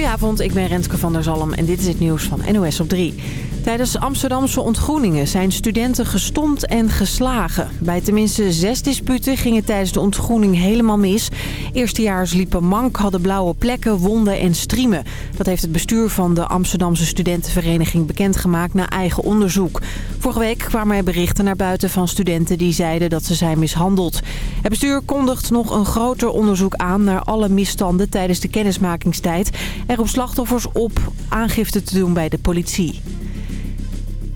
Goedenavond, ik ben Renske van der Zalm en dit is het nieuws van NOS op 3. Tijdens Amsterdamse ontgroeningen zijn studenten gestompt en geslagen. Bij tenminste zes disputen gingen tijdens de ontgroening helemaal mis. Eerstejaars liepen mank, hadden blauwe plekken, wonden en striemen. Dat heeft het bestuur van de Amsterdamse studentenvereniging bekendgemaakt na eigen onderzoek. Vorige week kwamen er berichten naar buiten van studenten die zeiden dat ze zijn mishandeld. Het bestuur kondigt nog een groter onderzoek aan naar alle misstanden tijdens de kennismakingstijd. Er op slachtoffers op aangifte te doen bij de politie.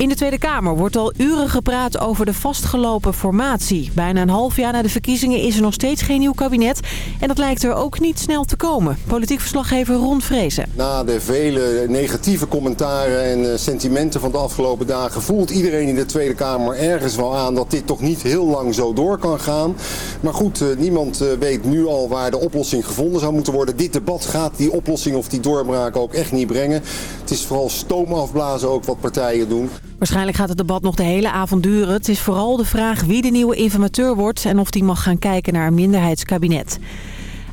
In de Tweede Kamer wordt al uren gepraat over de vastgelopen formatie. Bijna een half jaar na de verkiezingen is er nog steeds geen nieuw kabinet. En dat lijkt er ook niet snel te komen. Politiek verslaggever Ron Vrezen. Na de vele negatieve commentaren en eh, sentimenten van de afgelopen dagen... voelt iedereen in de Tweede Kamer ergens wel aan dat dit toch niet heel lang zo door kan gaan. Maar goed, eh, niemand eh, weet nu al waar de oplossing gevonden zou moeten worden. Dit debat gaat die oplossing of die doorbraak ook echt niet brengen. Het is vooral stoom afblazen ook wat partijen doen. Waarschijnlijk gaat het debat nog de hele avond duren. Het is vooral de vraag wie de nieuwe informateur wordt... en of die mag gaan kijken naar een minderheidskabinet.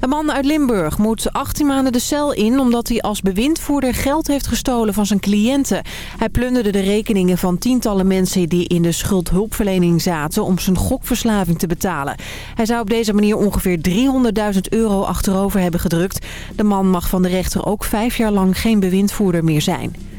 Een man uit Limburg moet 18 maanden de cel in... omdat hij als bewindvoerder geld heeft gestolen van zijn cliënten. Hij plunderde de rekeningen van tientallen mensen... die in de schuldhulpverlening zaten om zijn gokverslaving te betalen. Hij zou op deze manier ongeveer 300.000 euro achterover hebben gedrukt. De man mag van de rechter ook vijf jaar lang geen bewindvoerder meer zijn.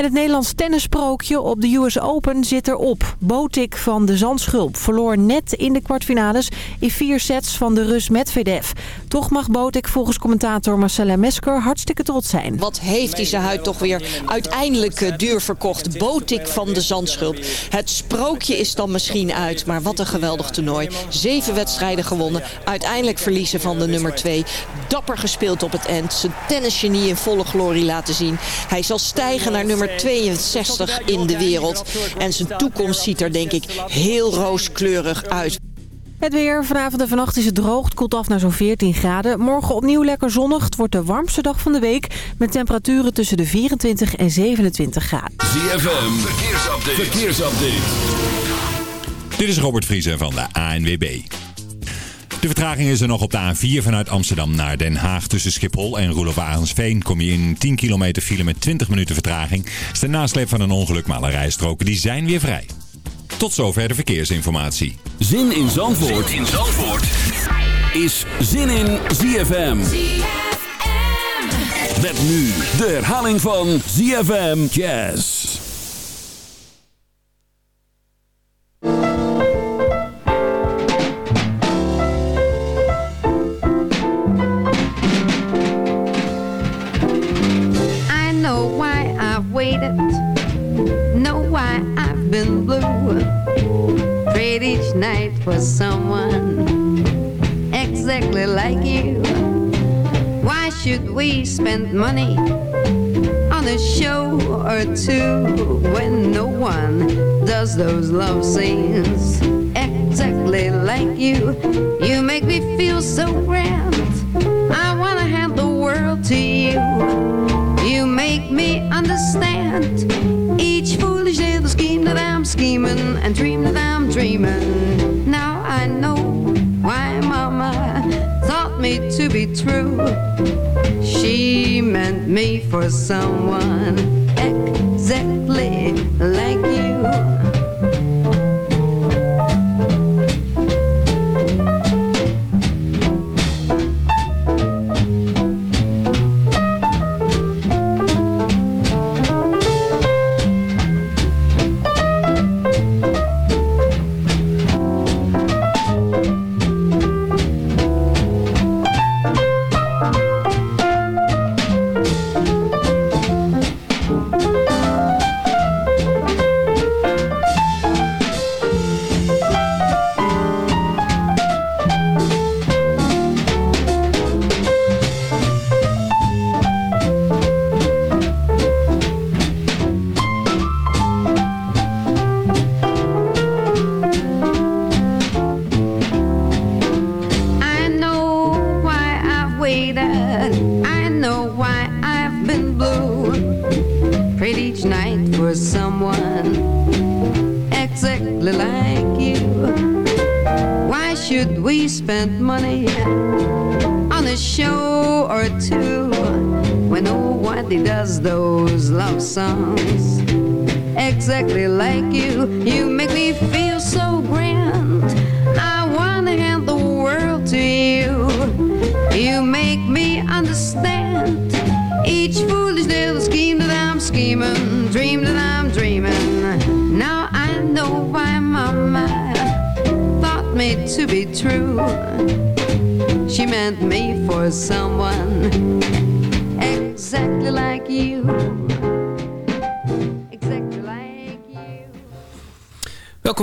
En het Nederlands tennissprookje op de US Open zit erop. Botik van de Zandschulp verloor net in de kwartfinales in vier sets van de Rus Medvedev. Toch mag Botik volgens commentator Marcella Mesker hartstikke trots zijn. Wat heeft hij zijn huid toch weer uiteindelijk eh, duur verkocht. Botik van de Zandschulp. Het sprookje is dan misschien uit, maar wat een geweldig toernooi. Zeven wedstrijden gewonnen. Uiteindelijk verliezen van de nummer twee. Dapper gespeeld op het eind. Zijn tennisgenie in volle glorie laten zien. Hij zal stijgen naar nummer 62 in de wereld. En zijn toekomst ziet er denk ik heel rooskleurig uit. Het weer. Vanavond en vannacht is het droog. Het koelt af naar zo'n 14 graden. Morgen opnieuw lekker zonnig. Het wordt de warmste dag van de week. Met temperaturen tussen de 24 en 27 graden. ZFM. Verkeersupdate. Verkeersupdate. Dit is Robert Vriezen van de ANWB. De vertraging is er nog op de A4 vanuit Amsterdam naar Den Haag. Tussen Schiphol en Roelof Arendsveen kom je in 10 kilometer file met 20 minuten vertraging. Het is de nasleep van een ongeluk, maar alle rijstroken die zijn weer vrij. Tot zover de verkeersinformatie. Zin in Zandvoort, zin in Zandvoort. is Zin in ZFM. Met nu de herhaling van ZFM Jazz. For someone exactly like you. Why should we spend money on a show or two when no one does those love scenes exactly like you? You make me feel so grand. I wanna hand the world to you. You make me understand each foolish little scheme that I'm scheming and dream that I'm dreaming. Now I know why Mama thought me to be true. She meant me for someone exactly like you.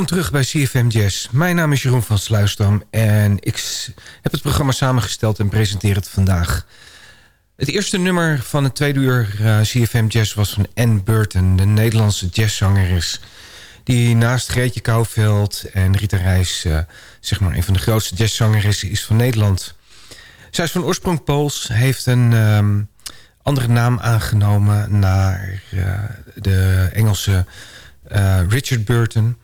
Terug bij CFM Jazz. Mijn naam is Jeroen van Sluisdam en ik heb het programma samengesteld en presenteer het vandaag. Het eerste nummer van het tweede uur eh, CFM Jazz was van Ann Burton, de Nederlandse jazzzangeres. Die naast Greetje Kouwveld en Rita Reis, eh, zeg maar een van de grootste jazzzangeressen is van Nederland. Zij is van oorsprong Pools, heeft een ehm, andere naam aangenomen naar eh, de Engelse Richard Burton.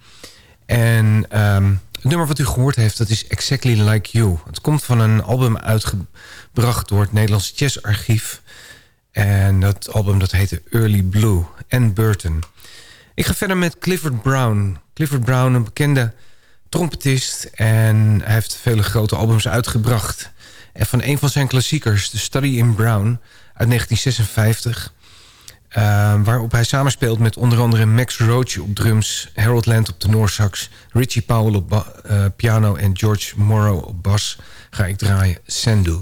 En ehm, het nummer wat u gehoord heeft, dat is Exactly Like You. Het komt van een album uitgebracht door het Nederlands Jazzarchief. En dat album dat heette Early Blue en Burton. Ik ga verder met Clifford Brown. Clifford Brown, een bekende trompetist. En hij heeft vele grote albums uitgebracht. En van een van zijn klassiekers, The Study in Brown uit 1956... Uh, waarop hij samenspeelt met onder andere Max Roach op drums... Harold Land op tenorsax, Richie Powell op eh, piano... en George Morrow op bas, ga ik draaien Sandu.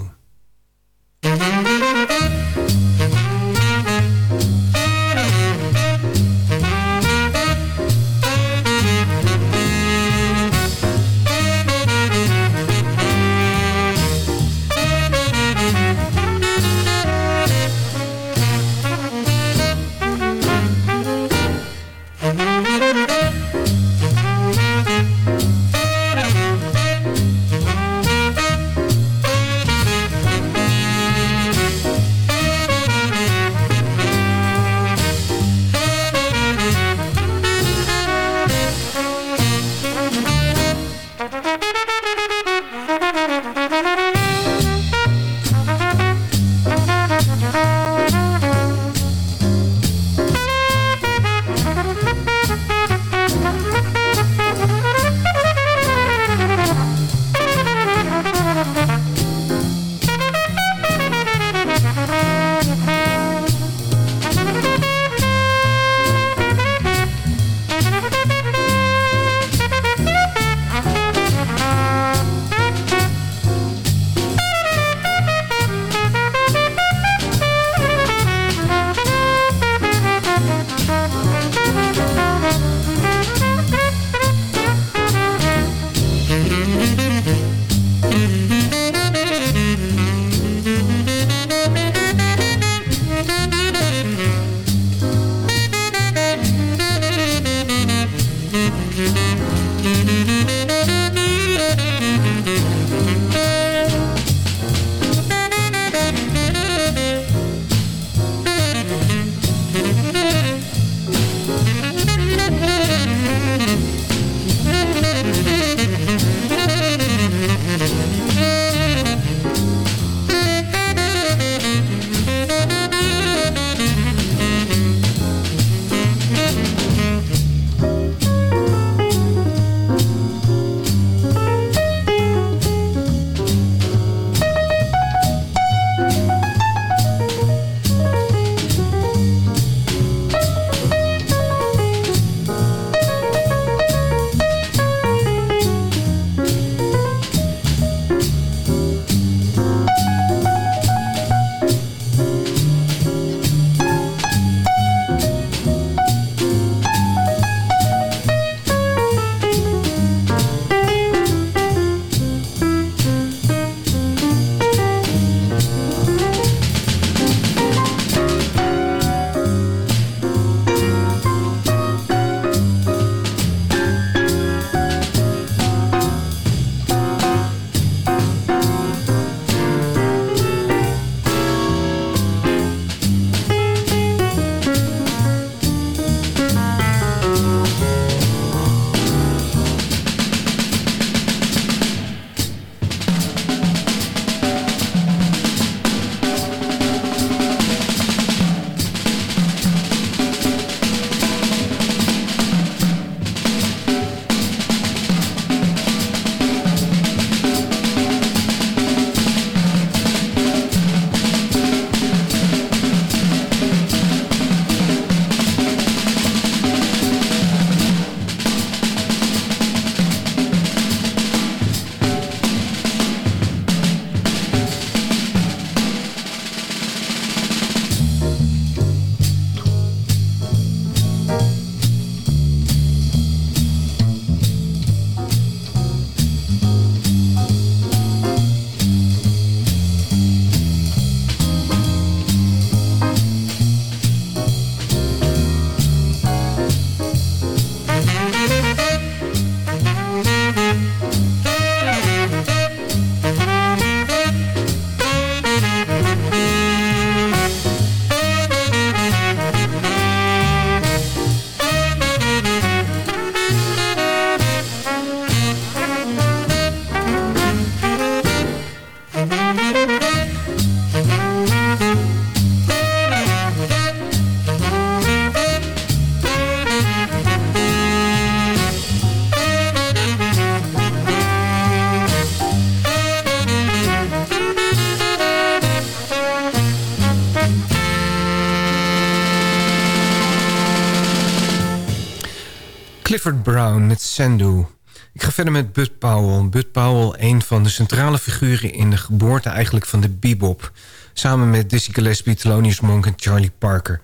Clifford Brown met Sandu. Ik ga verder met Bud Powell. Bud Powell, een van de centrale figuren in de geboorte eigenlijk van de bebop. Samen met Dizzy Gillespie, Thelonious Monk en Charlie Parker.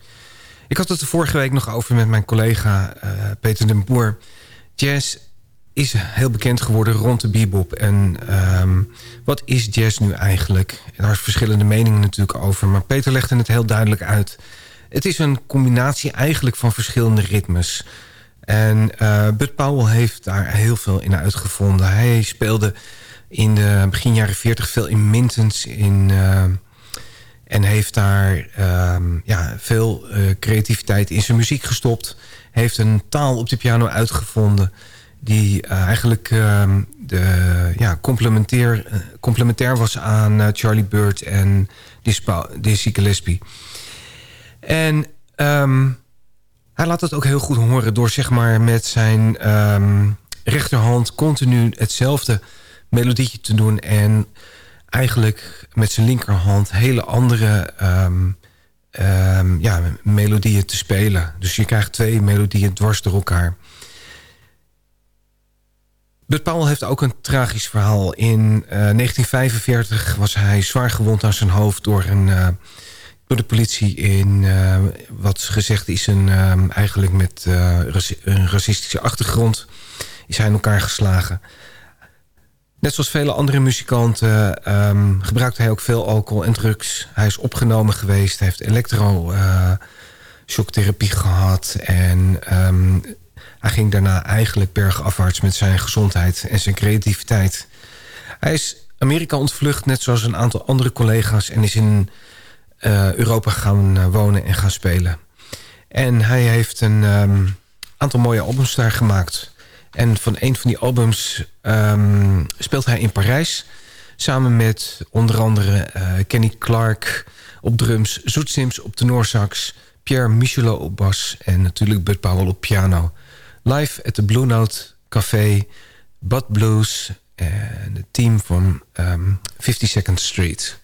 Ik had het er vorige week nog over met mijn collega uh, Peter den Boer. Jazz is heel bekend geworden rond de bebop. En um, wat is jazz nu eigenlijk? En daar is verschillende meningen natuurlijk over. Maar Peter legde het heel duidelijk uit. Het is een combinatie eigenlijk van verschillende ritmes. En uh, Bud Powell heeft daar heel veel in uitgevonden. Hij speelde in de begin jaren 40 veel in Mintons in... Uh, en heeft daar um, ja, veel uh, creativiteit in zijn muziek gestopt. Heeft een taal op de piano uitgevonden... die eigenlijk uh, de, ja, complementair, complementair was aan Charlie Bird en Dizzy Gillespie. En um, hij laat het ook heel goed horen... door zeg maar, met zijn um, rechterhand continu hetzelfde melodietje te doen... en eigenlijk met zijn linkerhand hele andere um, um, ja, melodieën te spelen. Dus je krijgt twee melodieën dwars door elkaar. Bud Powell heeft ook een tragisch verhaal. In uh, 1945 was hij zwaar gewond aan zijn hoofd... door, een, uh, door de politie in uh, wat gezegd is... Een, eigenlijk met een racistische achtergrond... is hij in elkaar geslagen... Net zoals vele andere muzikanten um, gebruikte hij ook veel alcohol en drugs. Hij is opgenomen geweest, heeft elektroshocktherapie uh, gehad... en um, hij ging daarna eigenlijk bergafwaarts met zijn gezondheid en zijn creativiteit. Hij is Amerika ontvlucht, net zoals een aantal andere collega's... en is in Europa gaan uh, wonen en gaan spelen. En hij heeft een um, aantal mooie albums daar gemaakt... En van een van die albums um, speelt hij in Parijs... samen met onder andere uh, Kenny Clark op drums... Zoet Sims op tenorsax... Pierre Michelot op bas en natuurlijk Bud Powell op piano. Live at the Blue Note Café, Bud Blues... en het team van um, 52nd Street...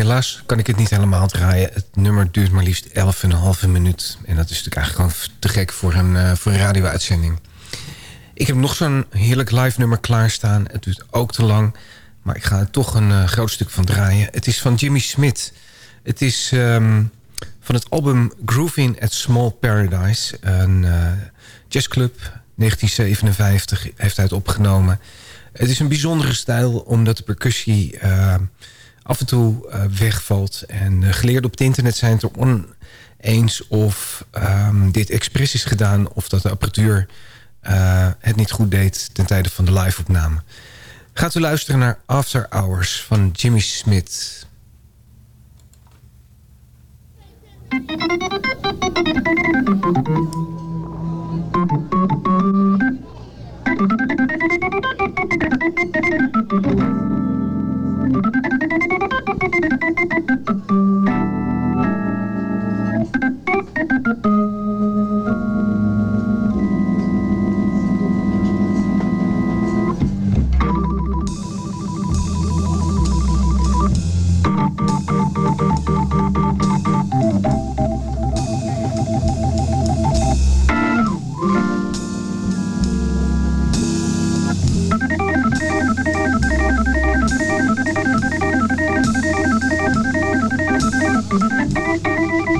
Helaas kan ik het niet helemaal draaien. Het nummer duurt maar liefst 11,5 minuut. En dat is natuurlijk eigenlijk gewoon te gek voor een, uh, voor radio-uitzending. Ik heb nog zo'n heerlijk live nummer klaarstaan. Het duurt ook te lang. Maar ik ga er toch een uh, groot stuk van draaien. Het is van Jimmy Smith. Het is um, van het album Grooving at Small Paradise. Een uh, jazzclub, 1957, heeft hij het opgenomen. Het is een bijzondere stijl, omdat de percussie uh, af en toe uh, wegvalt. En eh, geleerd op het internet zijn het er oneens of ehm, dit expres is gedaan... of dat de apparatuur eh, het niet goed deed ten tijde van de live-opname. Gaat u luisteren naar After Hours van Jimmy Smith... Thank you. ありがとうございまし。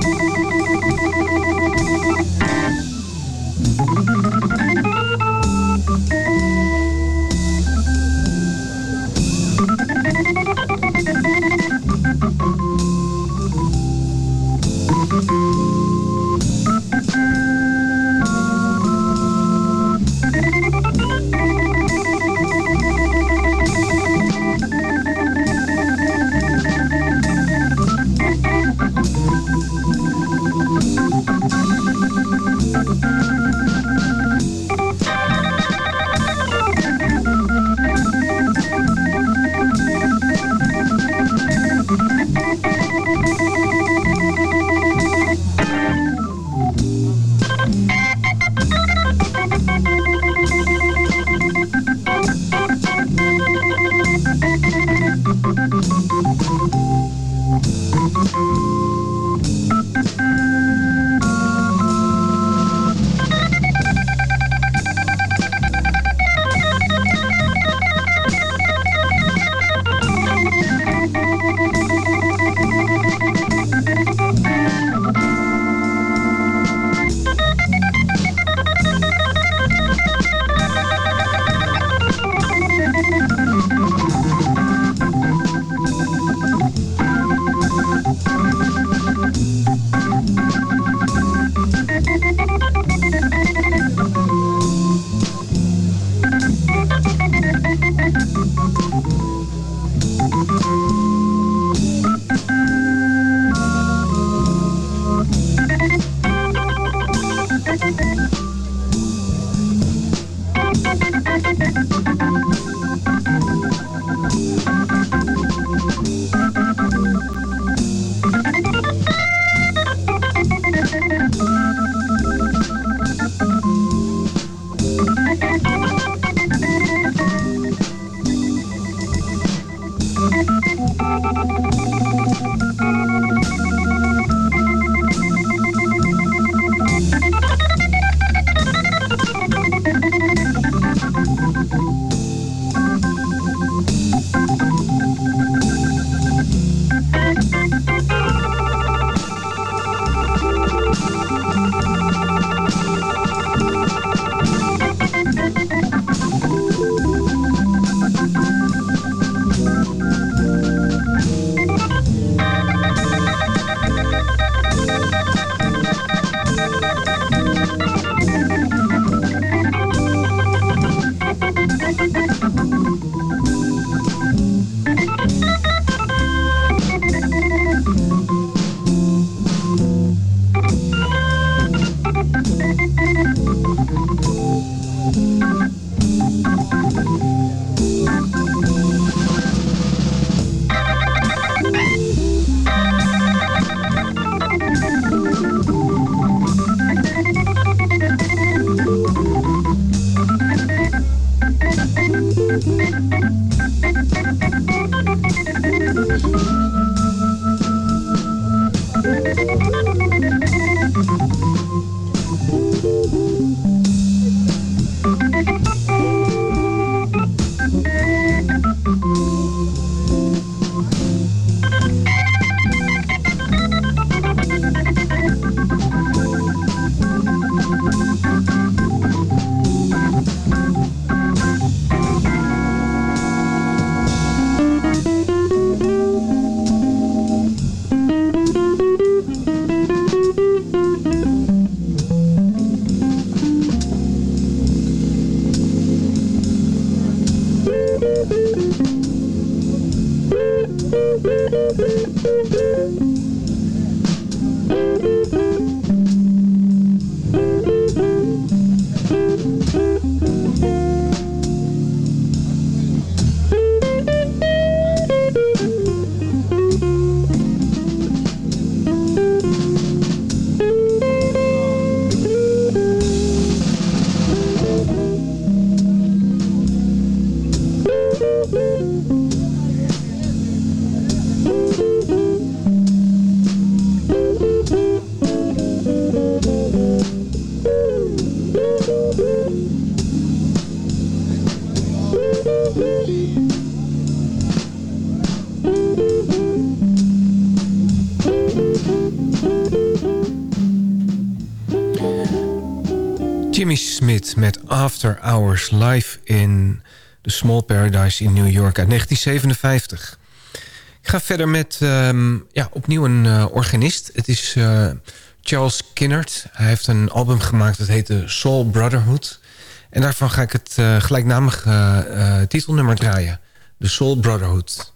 Thank you. After Hours live in The Small Paradise in New York uit 1957. Ik ga verder met ehm, ja, opnieuw een uh, organist. Het is uh, Charles Kinnard. Hij heeft een album gemaakt dat heet The Soul Brotherhood. En daarvan ga ik het uh, gelijknamige titelnummer draaien. The Soul Brotherhood.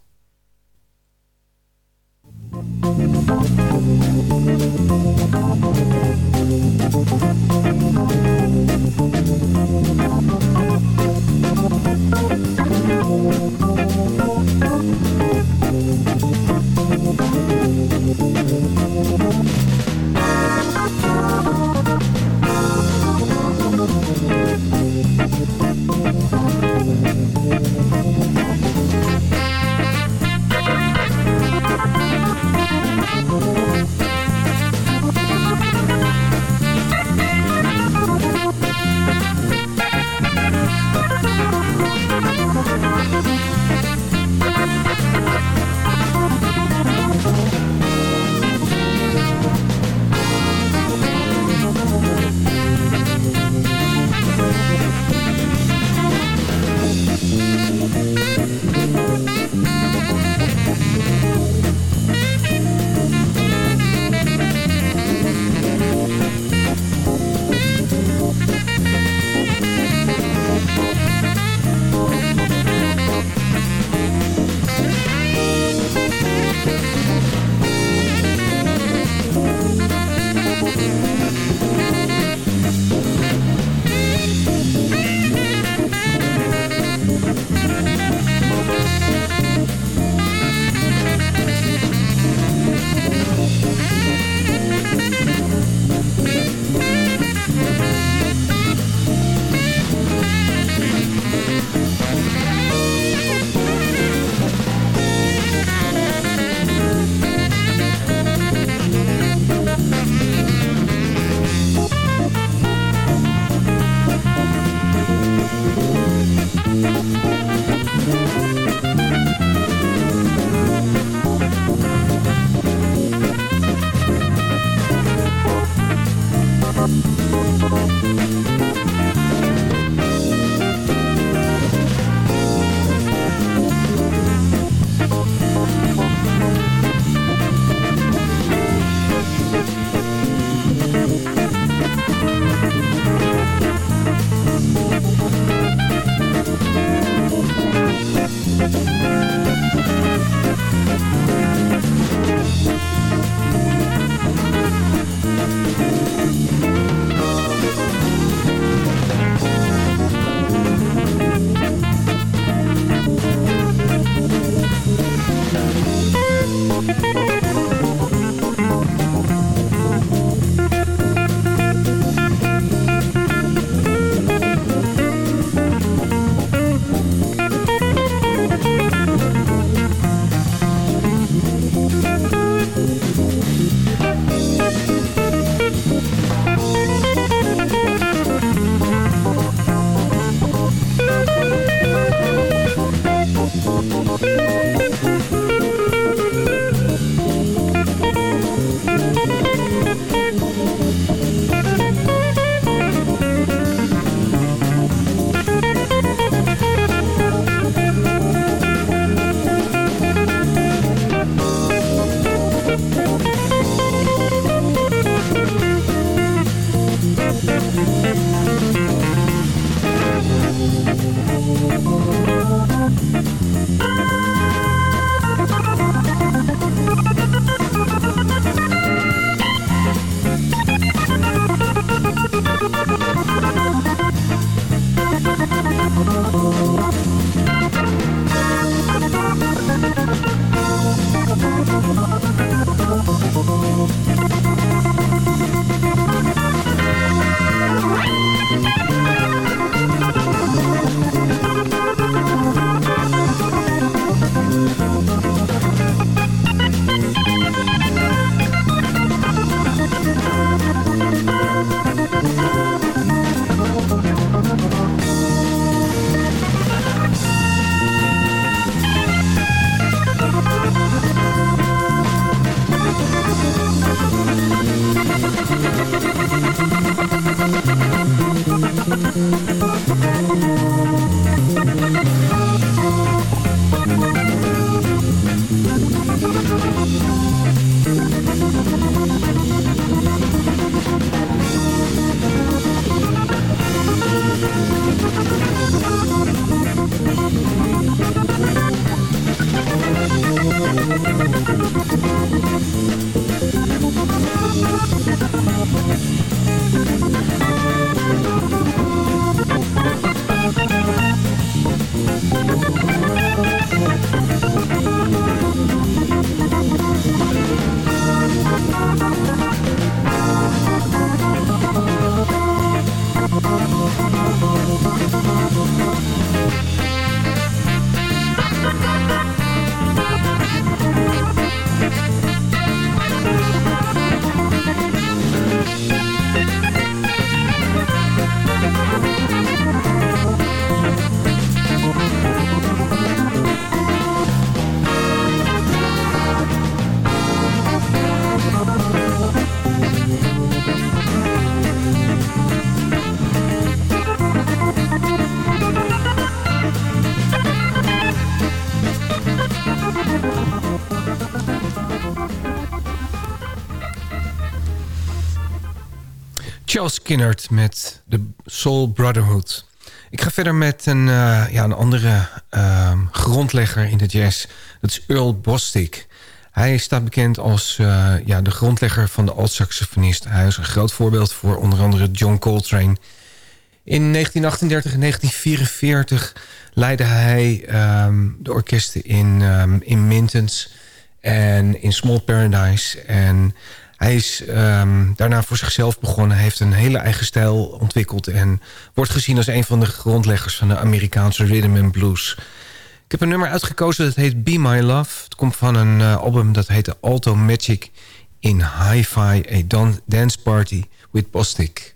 Charles Kinnard met de Soul Brotherhood. Ik ga verder met een, uh, ja, een andere uh, grondlegger in de jazz. Dat is Earl Bostic. Hij staat bekend als uh, ja, de grondlegger van de alt-saxofonist. Hij is een groot voorbeeld voor onder andere John Coltrane. In 1938 en 1944 leidde hij um, de orkesten in, um, in Mintons en in Small Paradise. En hij is um, daarna voor zichzelf begonnen. Heeft een hele eigen stijl ontwikkeld... en wordt gezien als een van de grondleggers van de Amerikaanse rhythm and blues. Ik heb een nummer uitgekozen dat heet Be My Love. Het komt van een uh, album dat heet Alto Magic in Hi-Fi... A Dance Party with Bostic.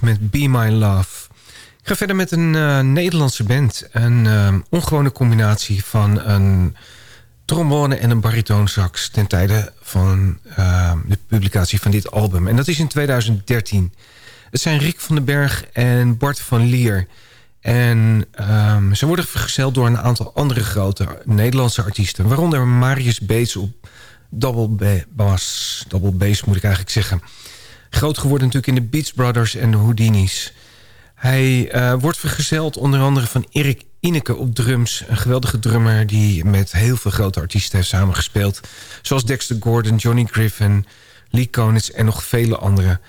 Met Be My Love. Ik ga verder met een uh, Nederlandse band. Een uh, ongewone combinatie van een trombone en een baritonsax... ten tijde van uh, de publicatie van dit album. En dat is in 2013. Het zijn Rick van den Berg en Bart van Lier... En um, ze worden vergezeld door een aantal andere grote Nederlandse artiesten. Waaronder Marius Beets op double bass. Double bass moet ik eigenlijk zeggen. Groot geworden natuurlijk in de Beats Brothers en de Houdini's. Hij uh, wordt vergezeld onder andere van Erik Ineke op drums. Een geweldige drummer die met heel veel grote artiesten heeft samengespeeld. Zoals Dexter Gordon, Johnny Griffin, Lee Konitz en nog vele anderen.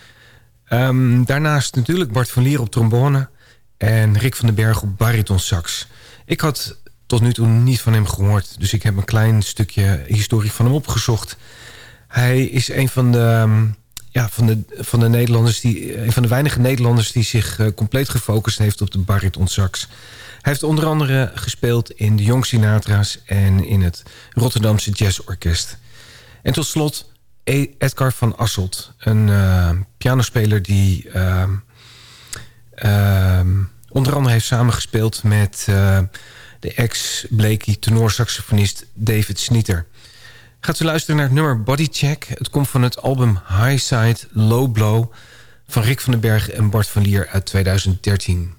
Ehm, daarnaast natuurlijk Bart van Lier op trombone... en Rick van den Berg op bariton sax. Ik had tot nu toe niet van hem gehoord... dus ik heb een klein stukje historie van hem opgezocht. Hij is een van de, ehm, ja, van de, van de Nederlanders... Die, een van de weinige Nederlanders die zich uh, compleet gefocust heeft op de bariton sax. Hij heeft onder andere gespeeld in de Young Sinatra's... en in het Rotterdamse Jazzorkest. En tot slot E- Edgar van Asselt. Een uh, pianospeler die uh, uh, onder andere heeft samengespeeld met uh, de ex-Blakey tenorsaxofonist David Snieter. Gaat u luisteren naar het nummer Bodycheck. Het komt van het album High Side Low Blow van Rick van den Berg en Bart van Lier uit 2013.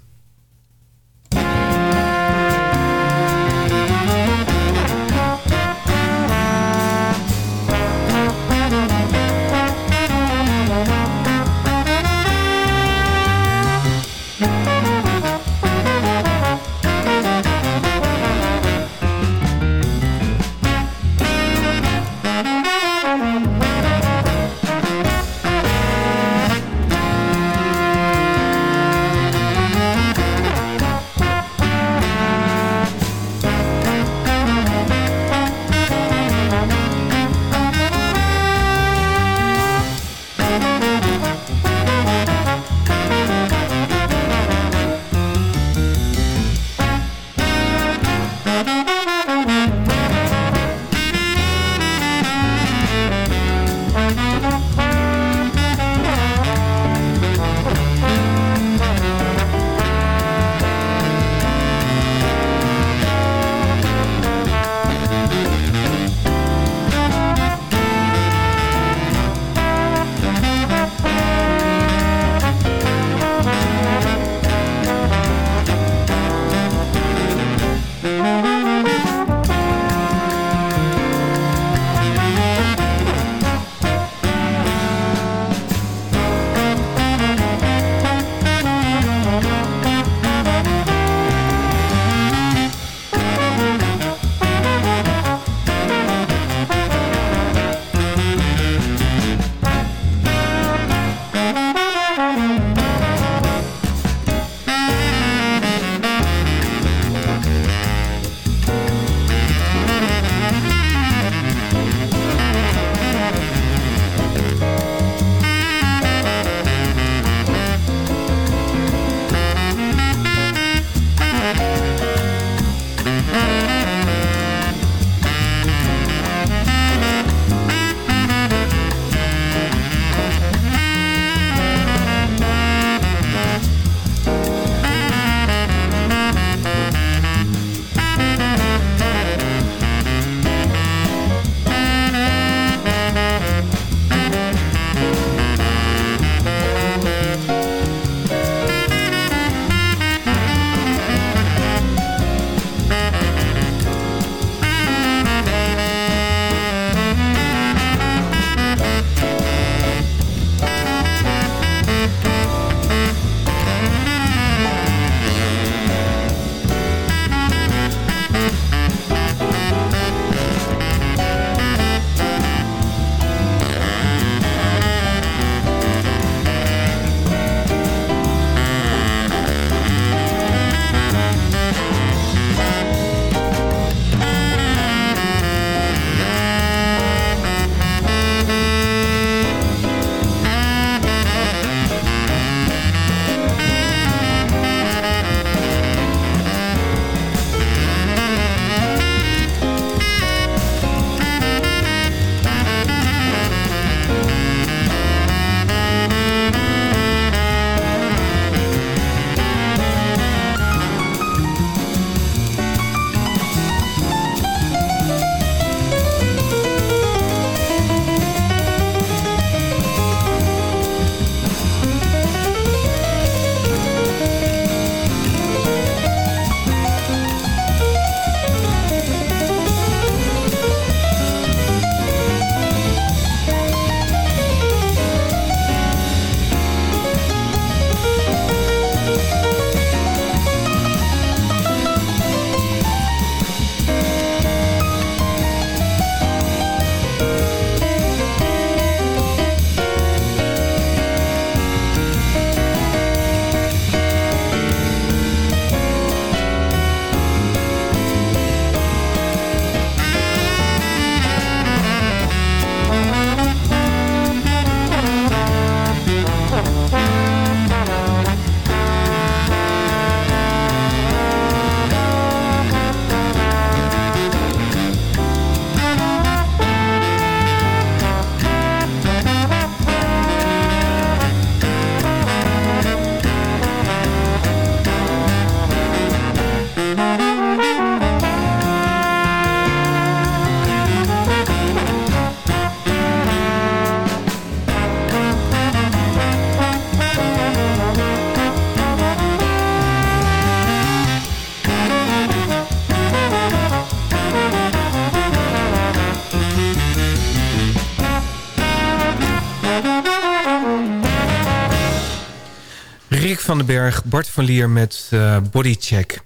Bart van Lier met uh, Bodycheck.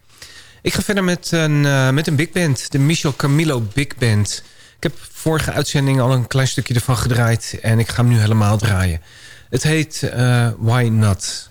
Ik ga verder met een, uh, met een big band, de Michel Camilo Big Band. Ik heb vorige uitzending al een klein stukje ervan gedraaid... en ik ga hem nu helemaal draaien. Het heet uh, Why Not...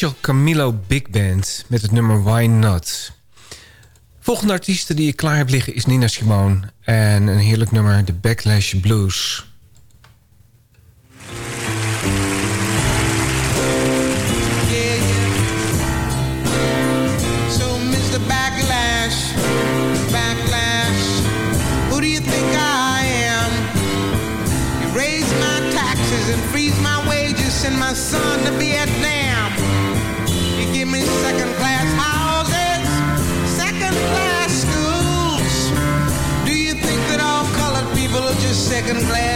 Michel Camilo Big Band met het nummer Why Not. Volgende artieste die ik klaar heb liggen is Nina Simone. En een heerlijk nummer, The Backlash Blues.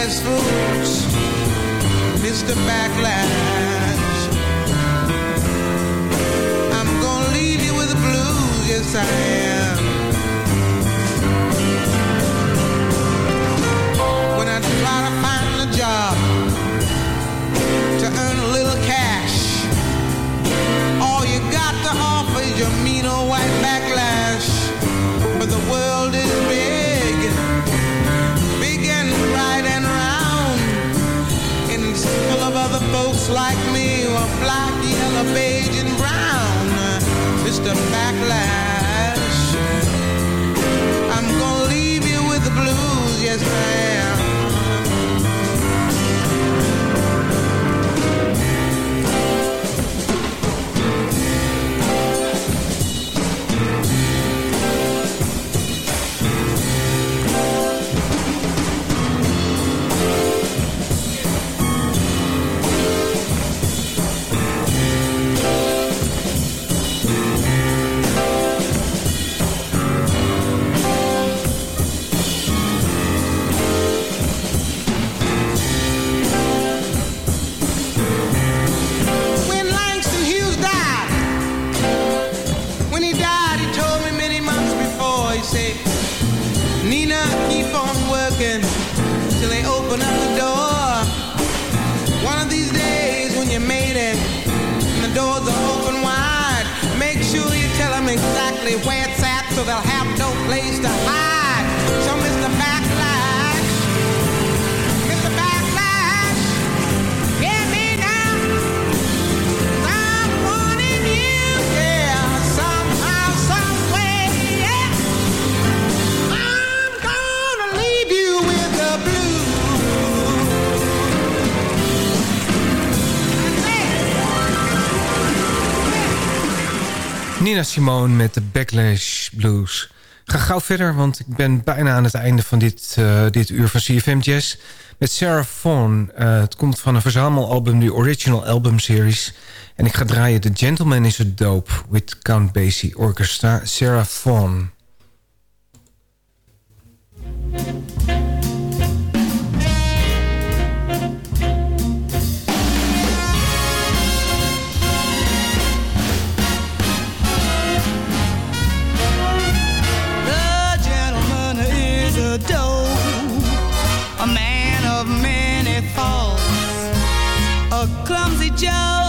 Second class? Mr. Backlash. I'm gonna leave you with the blues, yes I am. When I try to find a job to earn a little cash. All you got to offer is your mean old white backlash. But the world folks like me who are black, yellow, beige, and brown. Uh, Mr. Backlash. Nina Simone met de Backlash Blues. Ga gauw verder, want ik ben bijna aan het einde van dit, uh, dit uur van CFM Jazz. Met Sarah Vaughan. Uh, het komt van een verzamelalbum, de Original Album Series. En ik ga draaien The Gentleman is a Dope... with Count Basie Orchestra, Sarah Vaughan. dough, a man of many faults, a clumsy joke.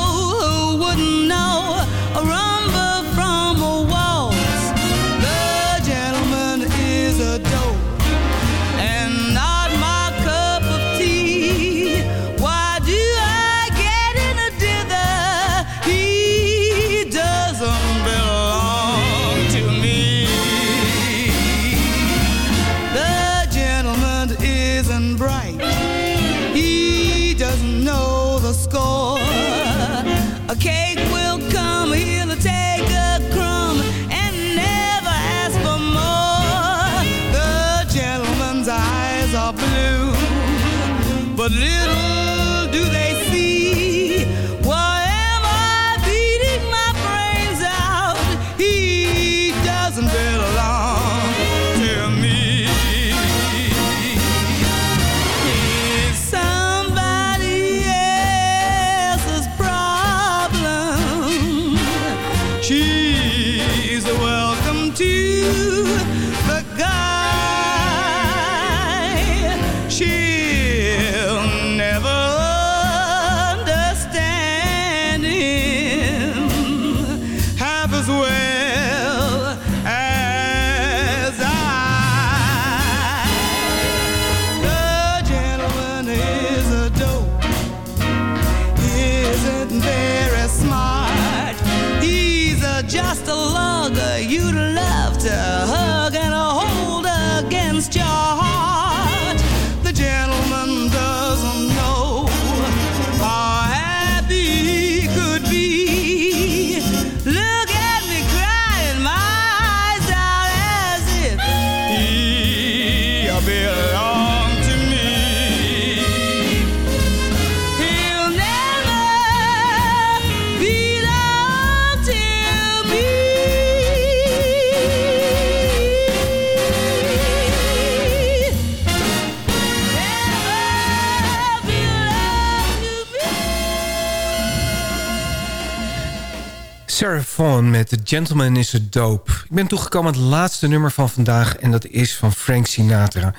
Met The Gentleman is a Dope. Ik ben toegekomen aan het laatste nummer van vandaag... en dat is van Frank Sinatra.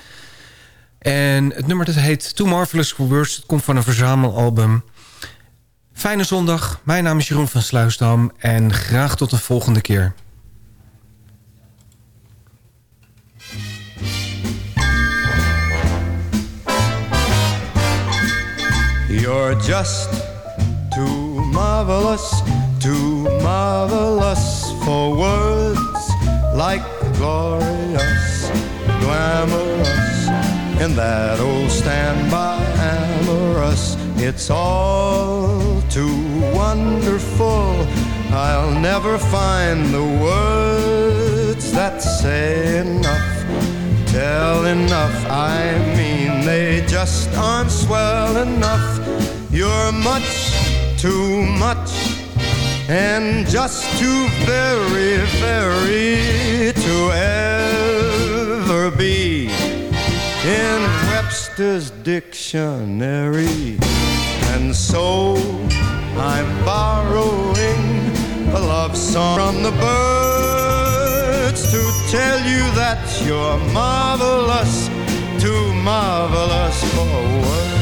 En het nummer dat heet Too Marvelous for Words. Het komt van een verzamelalbum. Fijne zondag. Mijn naam is Jeroen van Sluisdam. En graag tot de volgende keer. You're just too marvelous, too marvelous for words like glorious, glamorous, in that old standby amorous. It's all too wonderful. I'll never find the words that say enough tell enough. I mean, they just aren't swell enough. You're much too much and just too very, very to ever be in Webster's dictionary. And so I'm borrowing a love song from the birds to tell you that you're marvelous, too marvelous for words.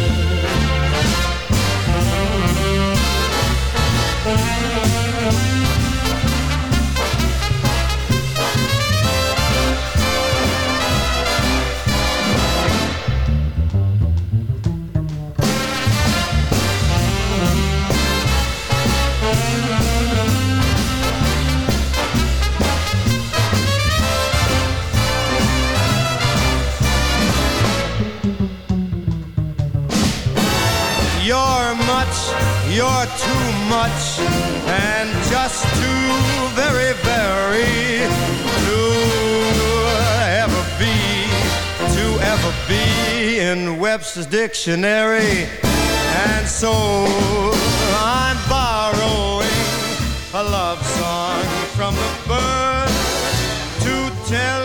And just too very, very to ever be, to ever be in Webster's dictionary. And so I'm borrowing a love song from the birds to tell